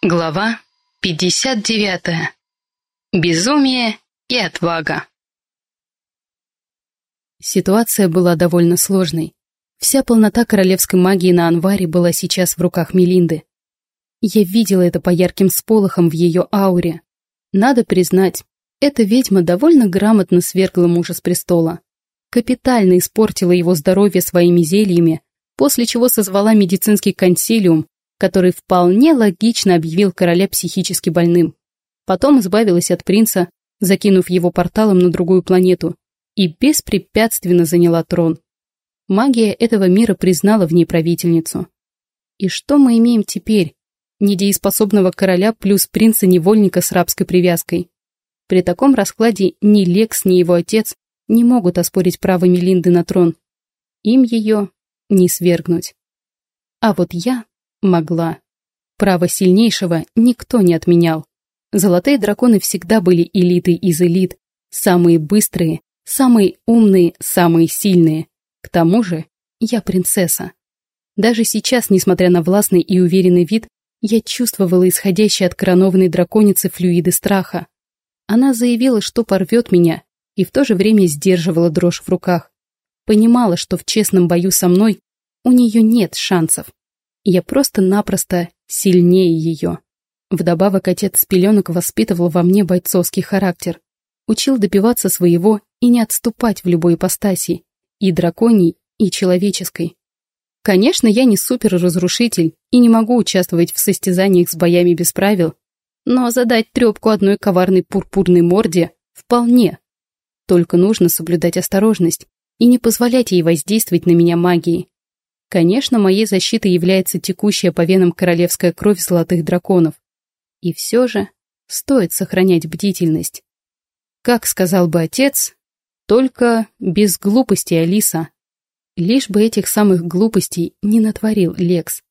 Глава 59. Безумие и отвага. Ситуация была довольно сложной. Вся полнота королевской магии на Анваре была сейчас в руках Мелинды. Я видела это по ярким сполохам в ее ауре. Надо признать, эта ведьма довольно грамотно свергла мужа с престола. Капитально испортила его здоровье своими зельями, после чего созвала медицинский консилиум который вполне логично объявил короля психически больным. Потом избавилась от принца, закинув его порталом на другую планету, и беспрепятственно заняла трон. Магия этого мира признала в ней правительницу. И что мы имеем теперь? Недееспособного короля плюс принца-невольника с рабской привязкой. При таком раскладе ни Лекс, ни его отец не могут оспорить право Мелинды на трон. Им ее не свергнуть. А вот я Могла. Право сильнейшего никто не отменял. Золотые драконы всегда были элитой из элит. Самые быстрые, самые умные, самые сильные. К тому же я принцесса. Даже сейчас, несмотря на властный и уверенный вид, я чувствовала исходящие от коронованной драконицы флюиды страха. Она заявила, что порвет меня, и в то же время сдерживала дрожь в руках. Понимала, что в честном бою со мной у нее нет шансов. Я просто-напросто сильнее ее. Вдобавок отец с пеленок воспитывал во мне бойцовский характер. Учил добиваться своего и не отступать в любой ипостаси, и драконий, и человеческой. Конечно, я не суперразрушитель и не могу участвовать в состязаниях с боями без правил, но задать трепку одной коварной пурпурной морде вполне. Только нужно соблюдать осторожность и не позволять ей воздействовать на меня магией. Конечно, моей защитой является текущая по венам королевская кровь золотых драконов. И все же стоит сохранять бдительность. Как сказал бы отец, только без глупости, Алиса. Лишь бы этих самых глупостей не натворил Лекс.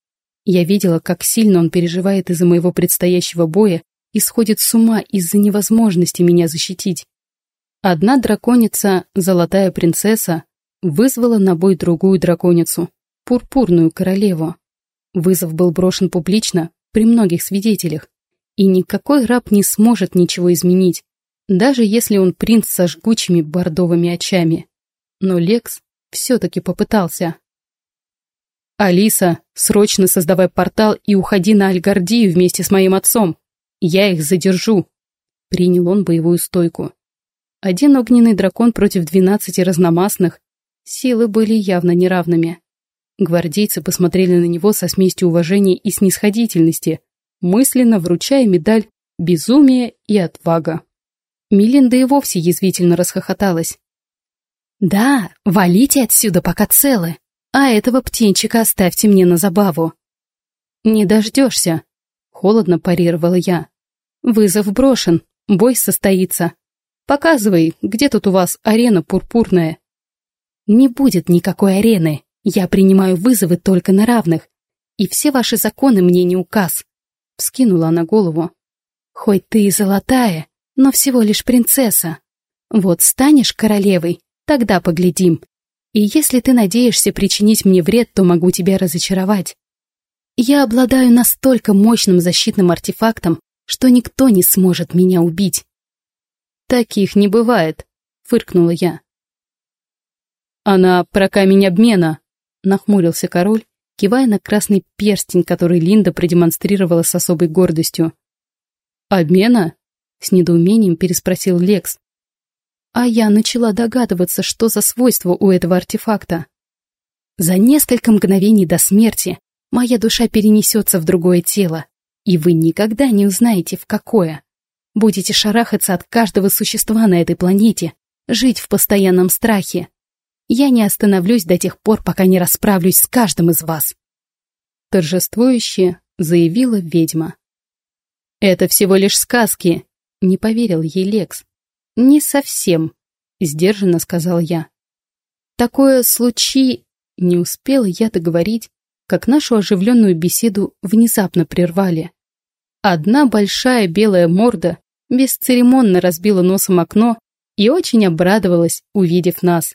Я видела, как сильно он переживает из-за моего предстоящего боя и сходит с ума из-за невозможности меня защитить. Одна драконица, золотая принцесса, вызвала на бой другую драконицу пурпурную королеву. Вызов был брошен публично при многих свидетелях, и никакой раб не сможет ничего изменить, даже если он принц со жгучими бордовыми очами. Но Лекс все-таки попытался. «Алиса, срочно создавай портал и уходи на Альгардию вместе с моим отцом. Я их задержу!» Принял он боевую стойку. Один огненный дракон против двенадцати разномастных. Силы были явно неравными. Гвардейцы посмотрели на него со смесью уважения и снисходительности, мысленно вручая медаль «Безумие и отвага». Милинда и вовсе язвительно расхохоталась. «Да, валите отсюда, пока целы, а этого птенчика оставьте мне на забаву». «Не дождешься», — холодно парировала я. «Вызов брошен, бой состоится. Показывай, где тут у вас арена пурпурная». «Не будет никакой арены», я принимаю вызовы только на равных, и все ваши законы мне не указ. Вскинула она голову. Хоть ты и золотая, но всего лишь принцесса. Вот станешь королевой, тогда поглядим. И если ты надеешься причинить мне вред, то могу тебя разочаровать. Я обладаю настолько мощным защитным артефактом, что никто не сможет меня убить. Таких не бывает, фыркнула я. Она про камень обмена, нахмурился король, кивая на красный перстень, который Линда продемонстрировала с особой гордостью. «Обмена?» — с недоумением переспросил Лекс. А я начала догадываться, что за свойство у этого артефакта. За несколько мгновений до смерти моя душа перенесется в другое тело, и вы никогда не узнаете, в какое. Будете шарахаться от каждого существа на этой планете, жить в постоянном страхе. Я не остановлюсь до тех пор, пока не расправлюсь с каждым из вас. Торжествующе заявила ведьма. Это всего лишь сказки, не поверил ей Лекс. Не совсем, сдержанно сказал я. Такое случай... Не успела я договорить, как нашу оживленную беседу внезапно прервали. Одна большая белая морда бесцеремонно разбила носом окно и очень обрадовалась, увидев нас.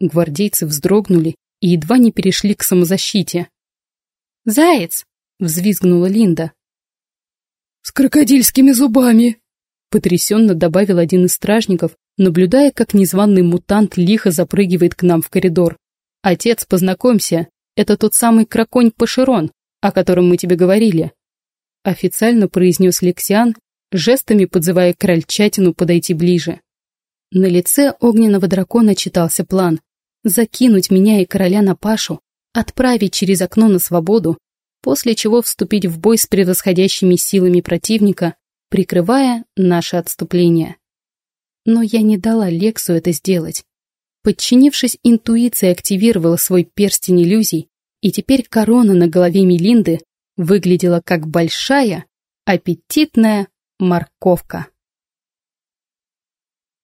Гвардейцы вздрогнули и едва не перешли к самозащите. «Заяц!» — взвизгнула Линда. с крокодильскими зубами!» Потрясенно добавил один из стражников, наблюдая, как незваный мутант лихо запрыгивает к нам в коридор. «Отец, познакомься, это тот самый краконь Пашерон, о котором мы тебе говорили», официально произнес Лексиан, жестами подзывая крольчатину подойти ближе. На лице огненного дракона читался план закинуть меня и короля на Пашу, отправить через окно на свободу, после чего вступить в бой с превосходящими силами противника, прикрывая наше отступление. Но я не дала Лексу это сделать. Подчинившись интуиции, активировала свой перстень иллюзий, и теперь корона на голове Мелинды выглядела как большая, аппетитная морковка.